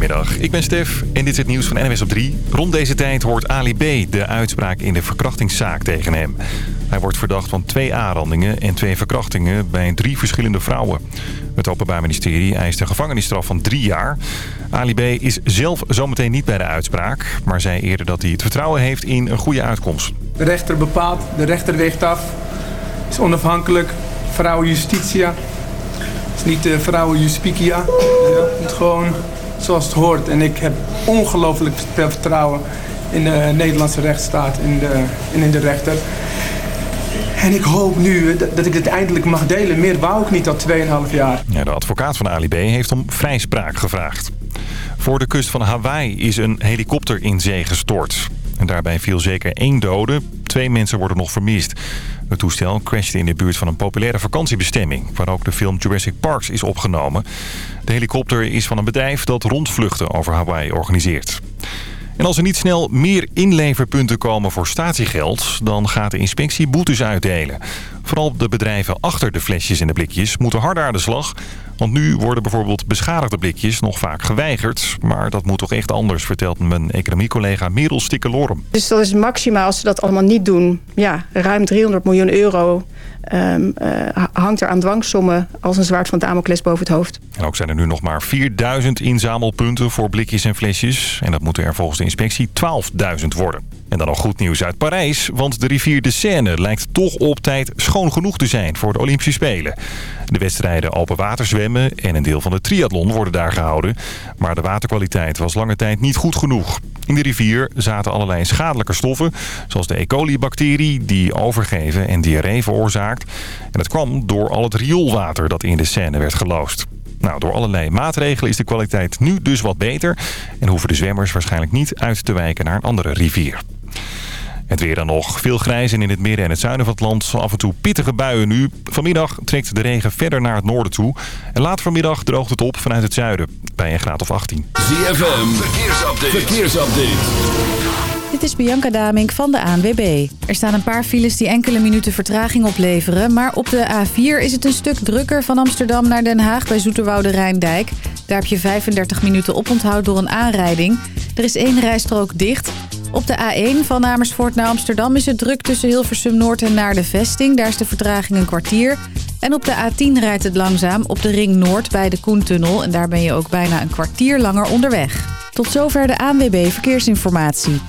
Goedemiddag, ik ben Stef en dit is het nieuws van NWS op 3. Rond deze tijd hoort Ali B. de uitspraak in de verkrachtingszaak tegen hem. Hij wordt verdacht van twee aanrandingen en twee verkrachtingen bij drie verschillende vrouwen. Het Openbaar Ministerie eist een gevangenisstraf van drie jaar. Ali B. is zelf zometeen niet bij de uitspraak, maar zei eerder dat hij het vertrouwen heeft in een goede uitkomst. De rechter bepaalt, de rechter weegt af, is onafhankelijk, vrouwen justitia. Is niet de vrouwen juspicia. Ja, het gewoon zoals het hoort. En ik heb ongelooflijk veel vertrouwen in de Nederlandse rechtsstaat en in de, en in de rechter. En ik hoop nu dat, ik dit eindelijk mag delen. Meer wou ik niet al 2,5 jaar. Ja, de advocaat van Ali B. heeft om vrijspraak gevraagd. Voor de kust van Hawaii is een helikopter in zee gestort. En daarbij viel zeker één dode. Twee mensen worden nog vermist. Het toestel crashte in de buurt van een populaire vakantiebestemming... waar ook de film Jurassic Parks is opgenomen. De helikopter is van een bedrijf dat rondvluchten over Hawaii organiseert. En als er niet snel meer inleverpunten komen voor statiegeld... dan gaat de inspectie boetes uitdelen. Vooral de bedrijven achter de flesjes en de blikjes moeten harder aan de slag... Want nu worden bijvoorbeeld beschadigde blikjes nog vaak geweigerd. Maar dat moet toch echt anders, vertelt mijn economiecollega Merel Stikkelorum. Dus dat is maximaal als ze dat allemaal niet doen. Ja, ruim 300 miljoen euro um, uh, hangt er aan dwangsommen als een zwaard van Damocles boven het hoofd. En ook zijn er nu nog maar 4000 inzamelpunten voor blikjes en flesjes. En dat moeten er volgens de inspectie 12.000 worden. En dan nog goed nieuws uit Parijs, want de rivier de Seine lijkt toch op tijd schoon genoeg te zijn voor de Olympische Spelen. De wedstrijden open water zwemmen en een deel van de triathlon worden daar gehouden. Maar de waterkwaliteit was lange tijd niet goed genoeg. In de rivier zaten allerlei schadelijke stoffen, zoals de E. coli-bacterie die overgeven en diarree veroorzaakt. En dat kwam door al het rioolwater dat in de Seine werd geloosd. Nou, door allerlei maatregelen is de kwaliteit nu dus wat beter... en hoeven de zwemmers waarschijnlijk niet uit te wijken naar een andere rivier. Het weer dan nog. Veel grijs en in het midden en het zuiden van het land af en toe pittige buien nu. Vanmiddag trekt de regen verder naar het noorden toe. En later vanmiddag droogt het op vanuit het zuiden. Bij een graad of 18. ZFM, verkeersupdate. verkeersupdate. Dit is Bianca Damink van de ANWB. Er staan een paar files die enkele minuten vertraging opleveren. Maar op de A4 is het een stuk drukker van Amsterdam naar Den Haag bij Zoeterwoude Rijndijk. Daar heb je 35 minuten oponthoud door een aanrijding. Er is één rijstrook dicht. Op de A1 van Amersfoort naar Amsterdam is het druk tussen Hilversum Noord en naar de vesting. Daar is de vertraging een kwartier. En op de A10 rijdt het langzaam op de Ring Noord bij de Koentunnel. En daar ben je ook bijna een kwartier langer onderweg. Tot zover de ANWB Verkeersinformatie.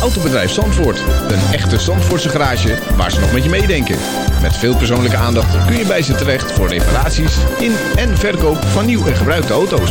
Autobedrijf Zandvoort. Een echte Zandvoortse garage waar ze nog met je meedenken. Met veel persoonlijke aandacht kun je bij ze terecht voor reparaties in en verkoop van nieuw en gebruikte auto's.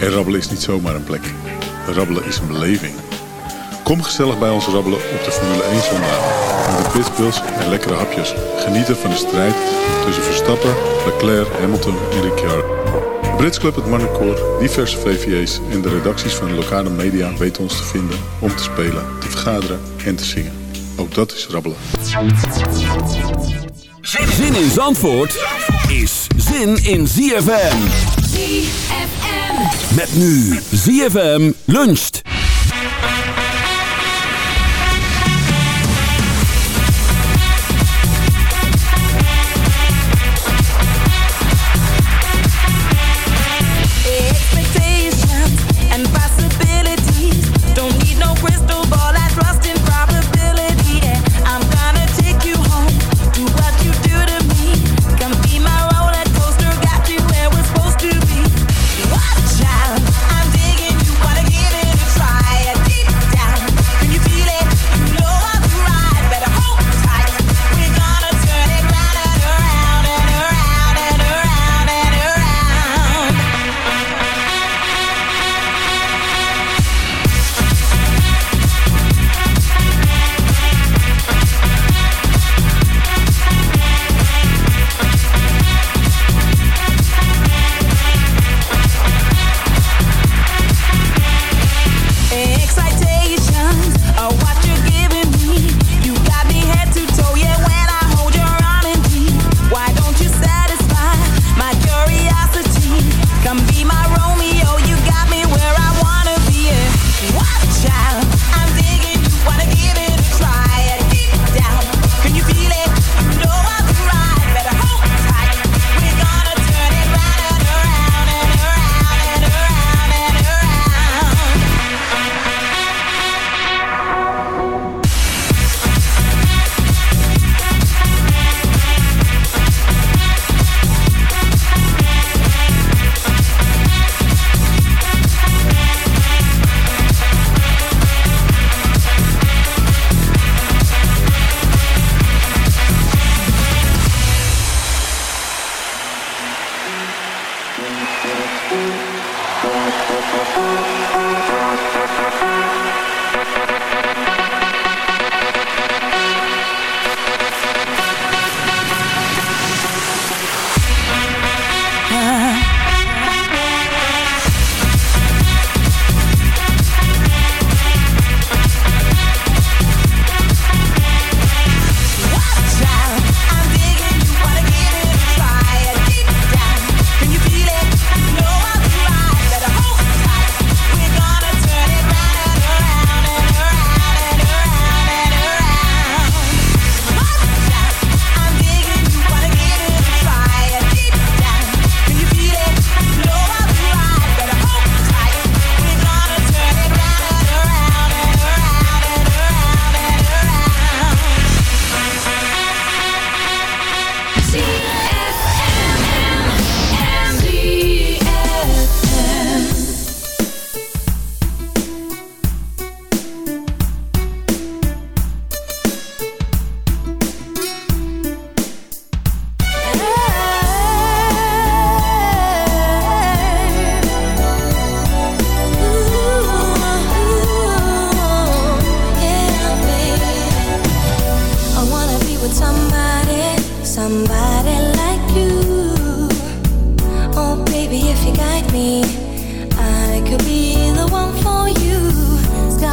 En rabbelen is niet zomaar een plek. Rabbelen is een beleving. Kom gezellig bij ons rabbelen op de Formule 1 zondag. Met pitbulls en lekkere hapjes. Genieten van de strijd tussen Verstappen, Leclerc, Hamilton en Ricciardo. Brits Club, het Marnecoor, diverse VVA's en de redacties van de lokale media weten ons te vinden om te spelen, te vergaderen en te zingen. Ook dat is rabbelen. Zin in Zandvoort is zin in ZFM. Met nu ZFM luncht.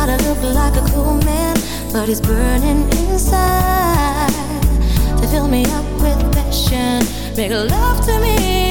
try to look like a cool man, but he's burning inside. They fill me up with passion, make love to me.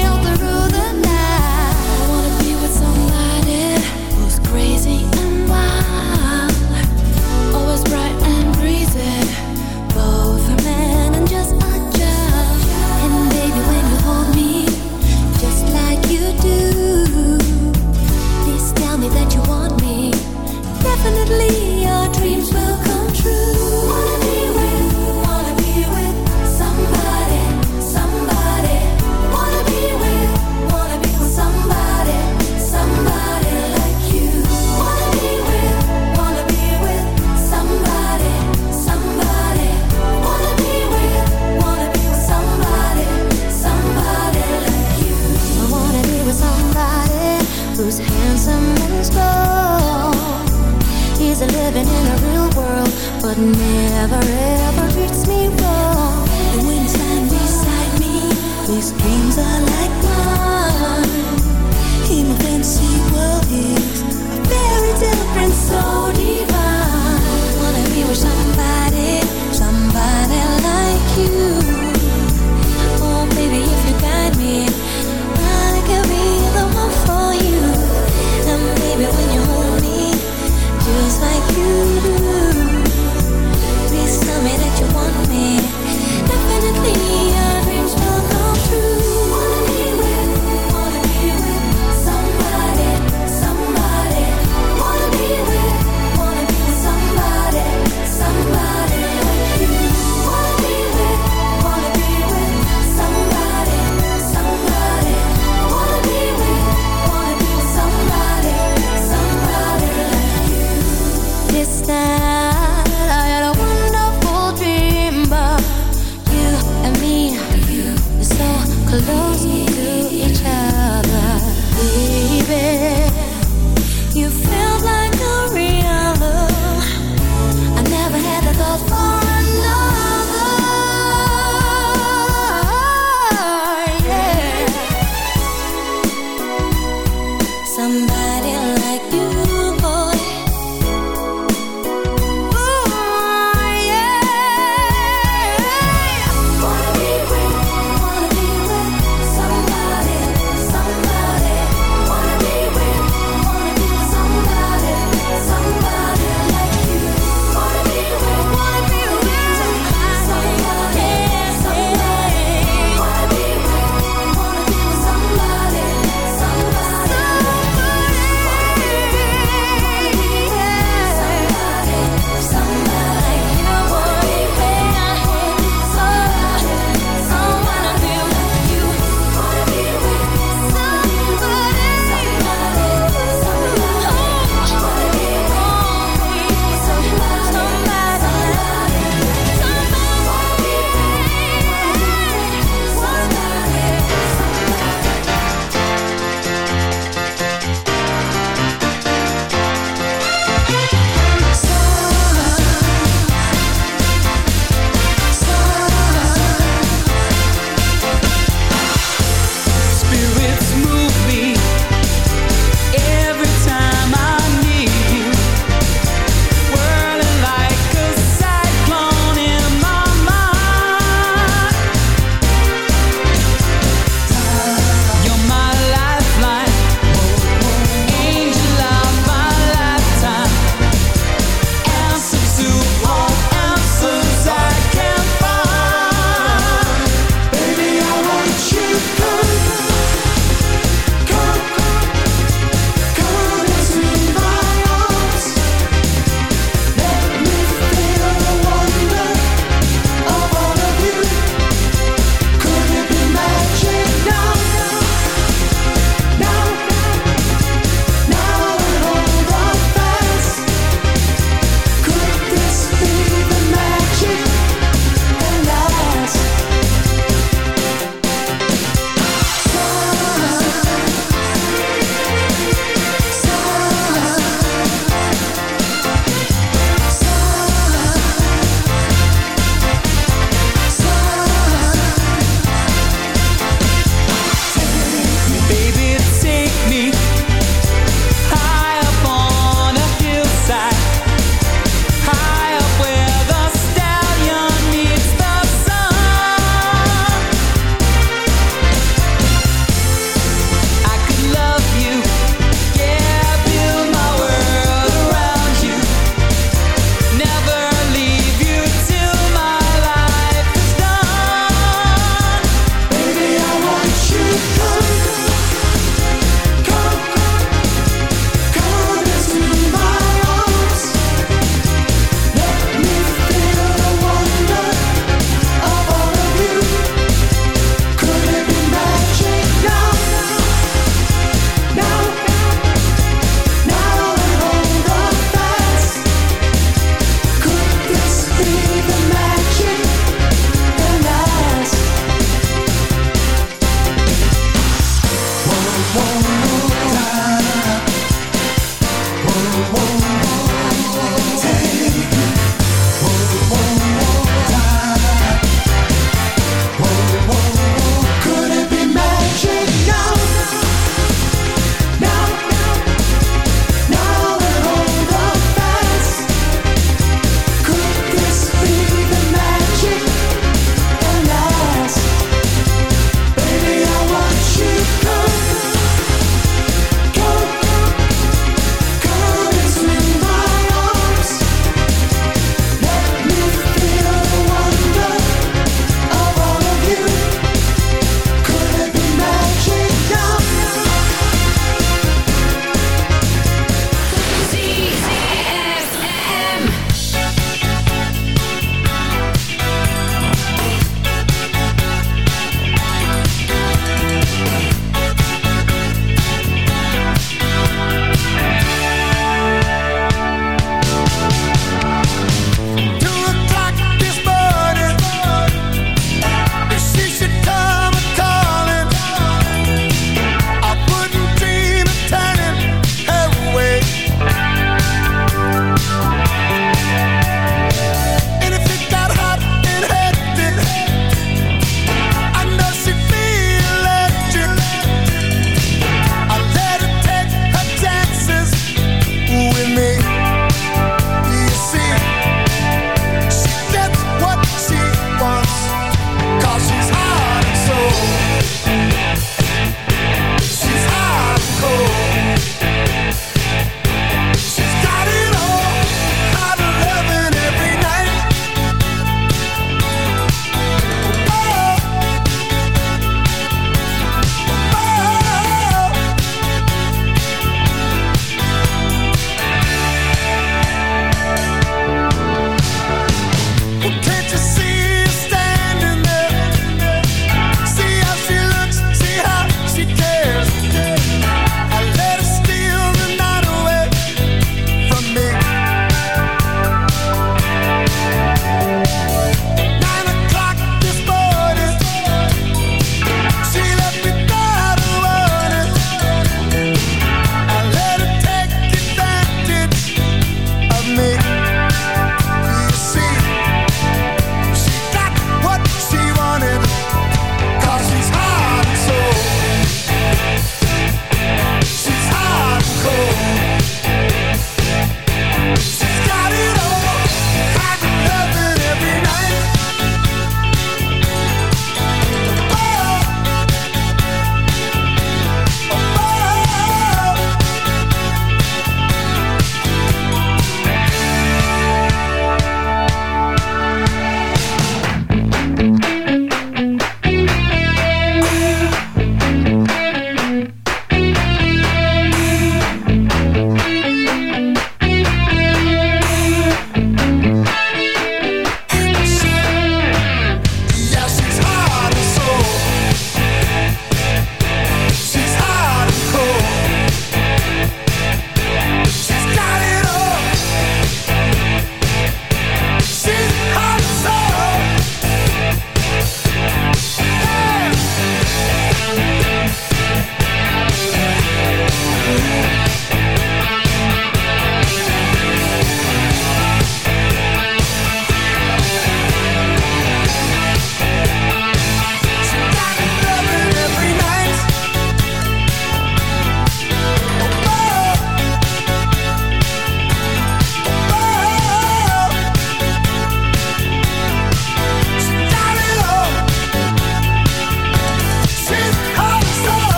never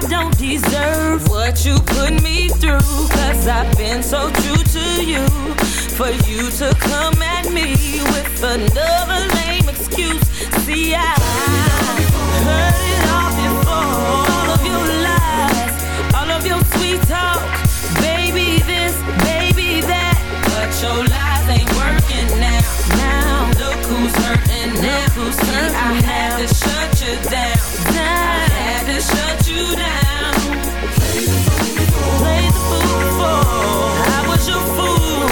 I don't deserve what you put me through. Cause I've been so true to you. For you to come at me with another lame excuse. See, I heard it all before. All of your lies, all of your sweet talk. Baby this, baby that. But your lies who's hurting now. Who's hurting I had to shut you down. I had to shut you down. Play the fool before. I was your fool.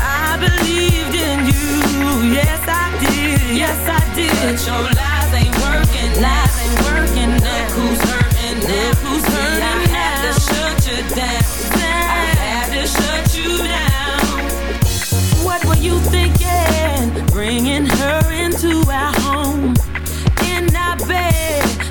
I believed in you. Yes, I did. Yes, I did.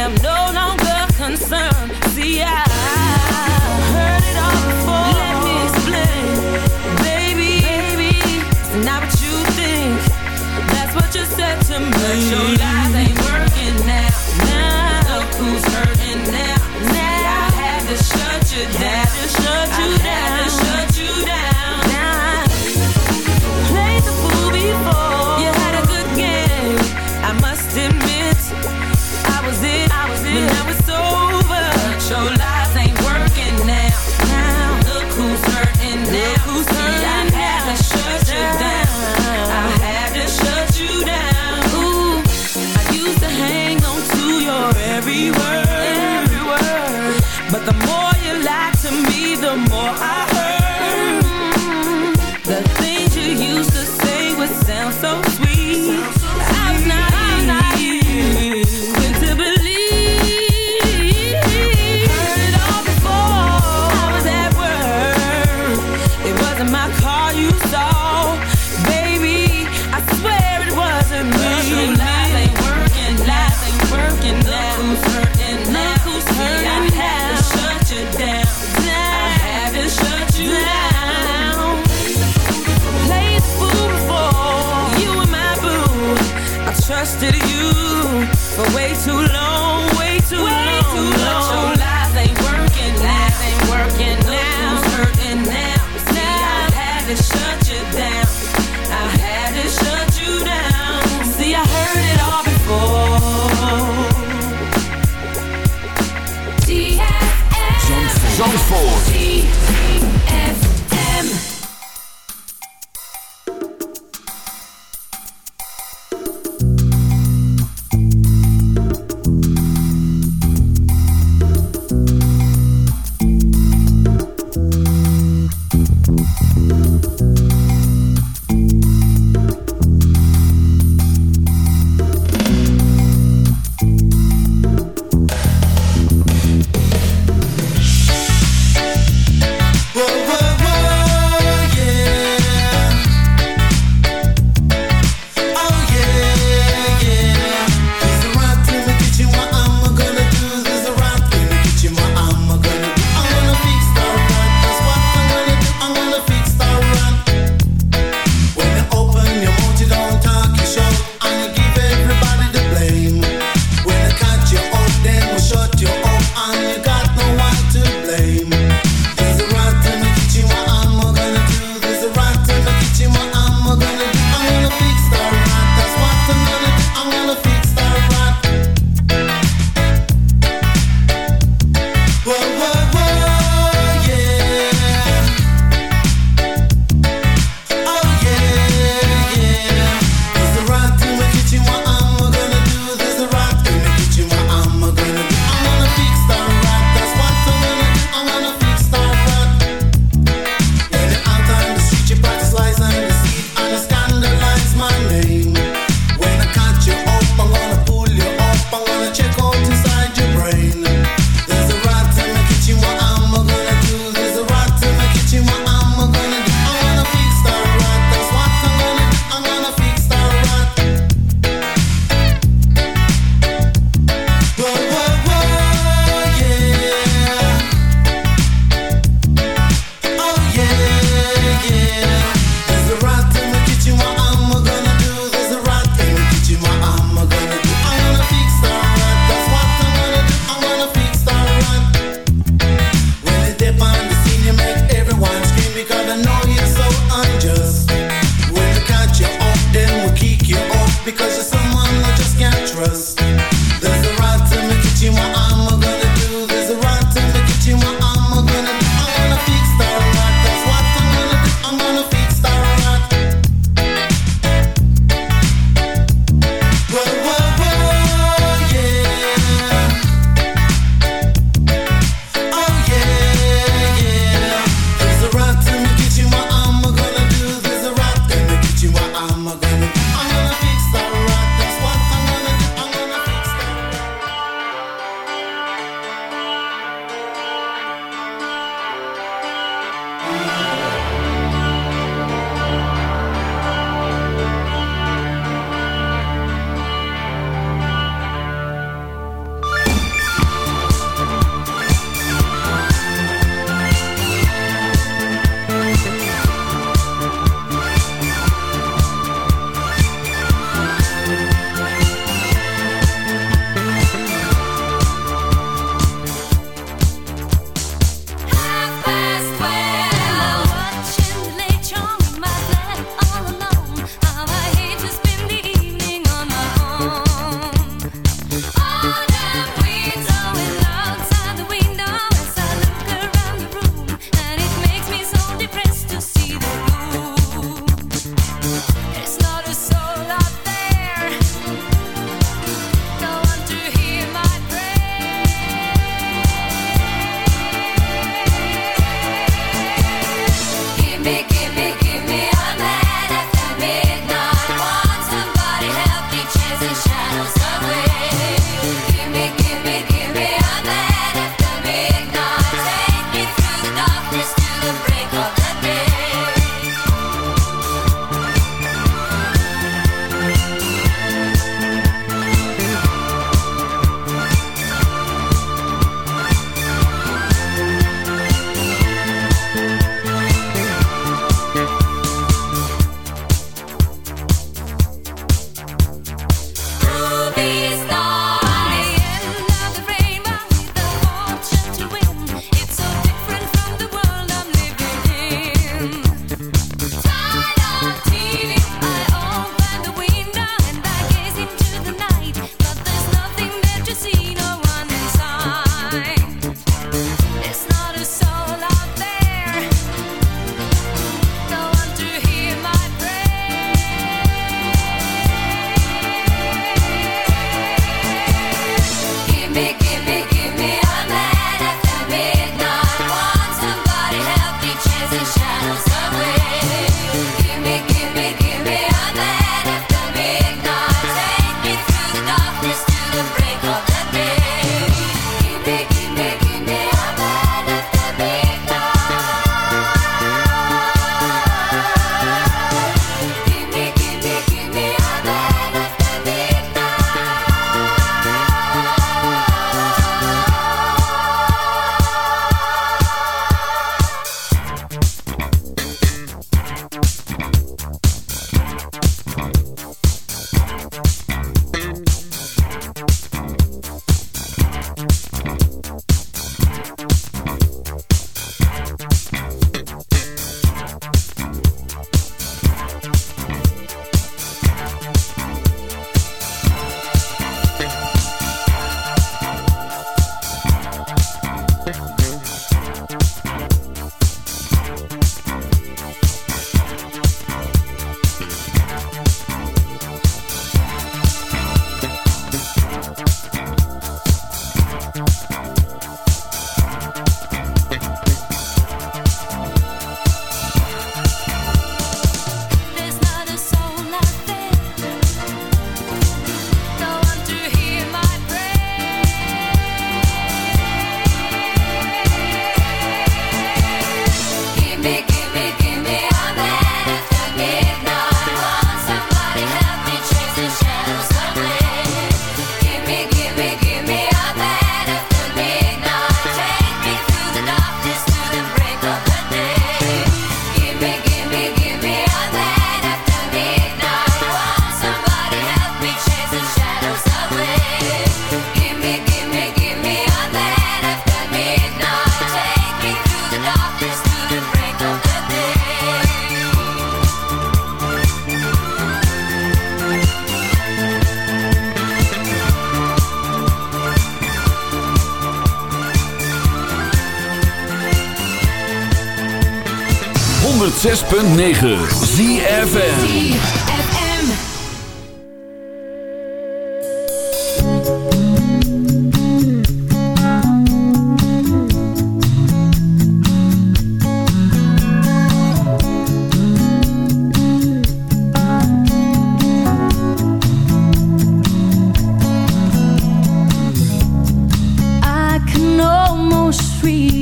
am no longer concerned. See, I heard it all before. Let me explain, baby. baby it's not what you think. That's what you said to me. But your lies ain't working now. Now look who's hurting now. Now I had to shut you down. I. Had to shut you down.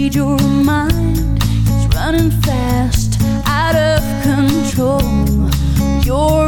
read your mind. It's running fast, out of control. You're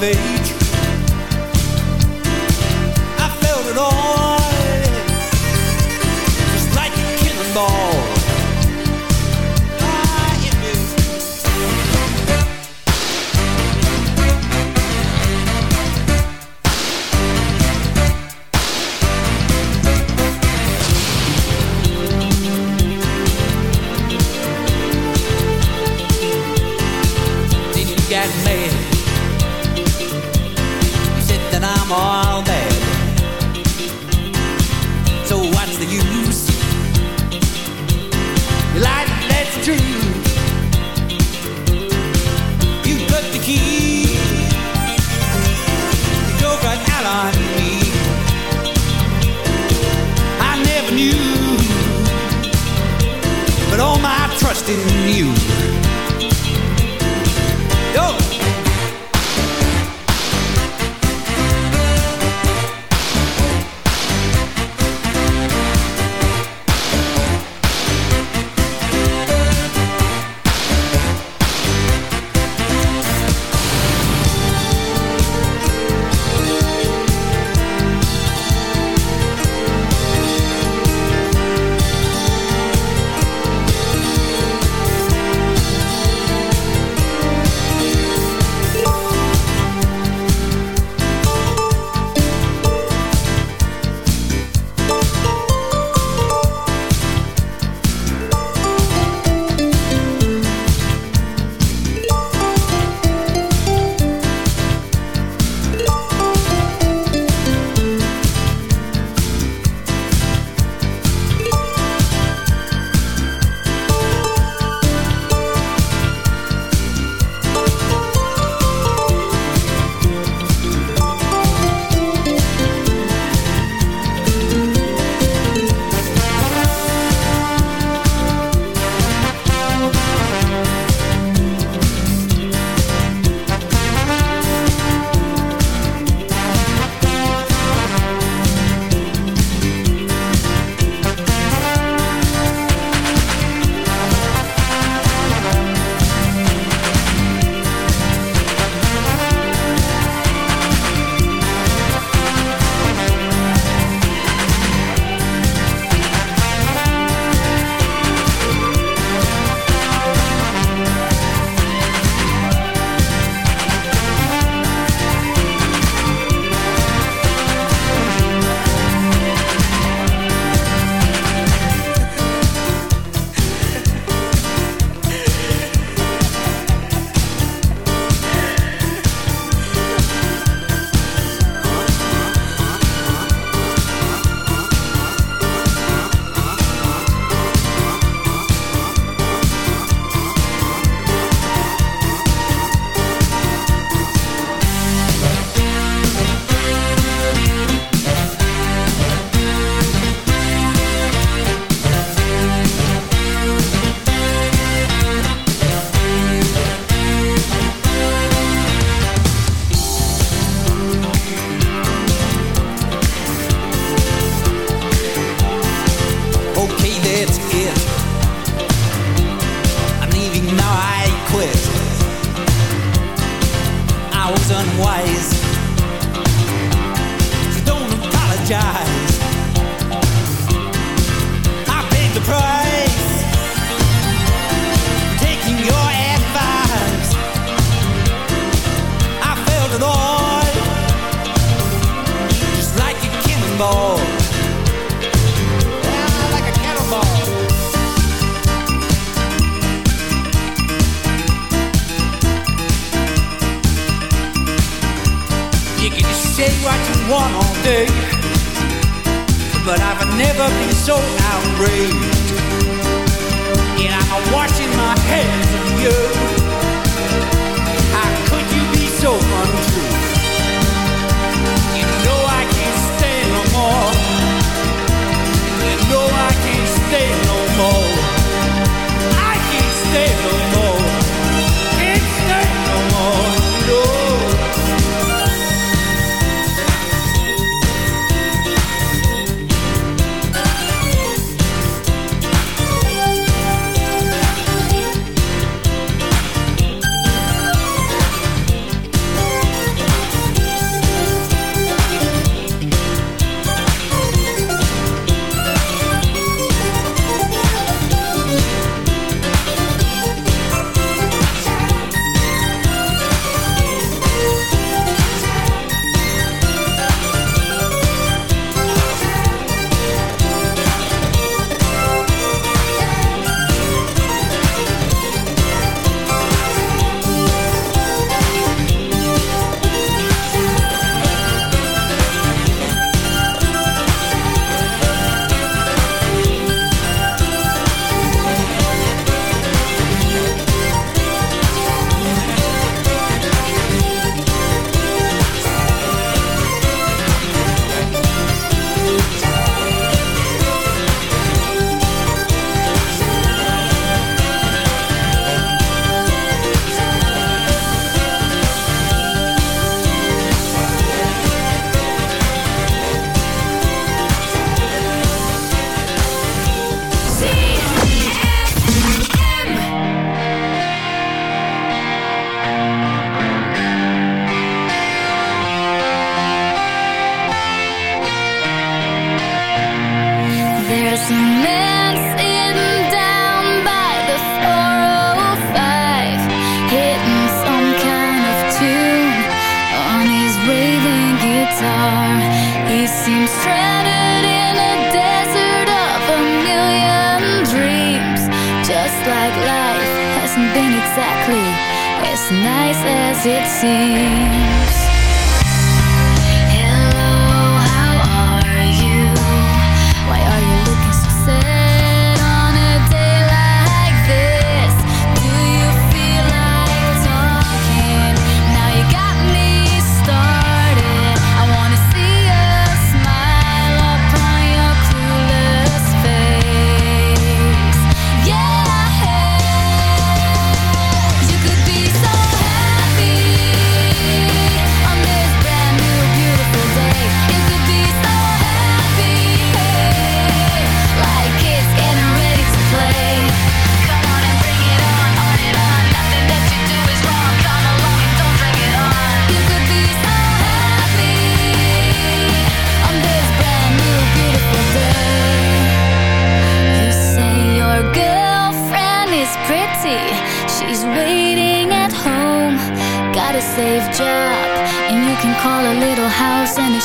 salvation unwise. So don't apologize. I paid the price. Taking your advice, I felt it all, just like a cannonball. say what you want all day But I've never been so outraged. And I'm washing my hands of you. How could you be so untrue? You know I can't stay no more. You know I can't stay no more.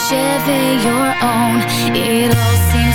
Chevy, your own. It all seems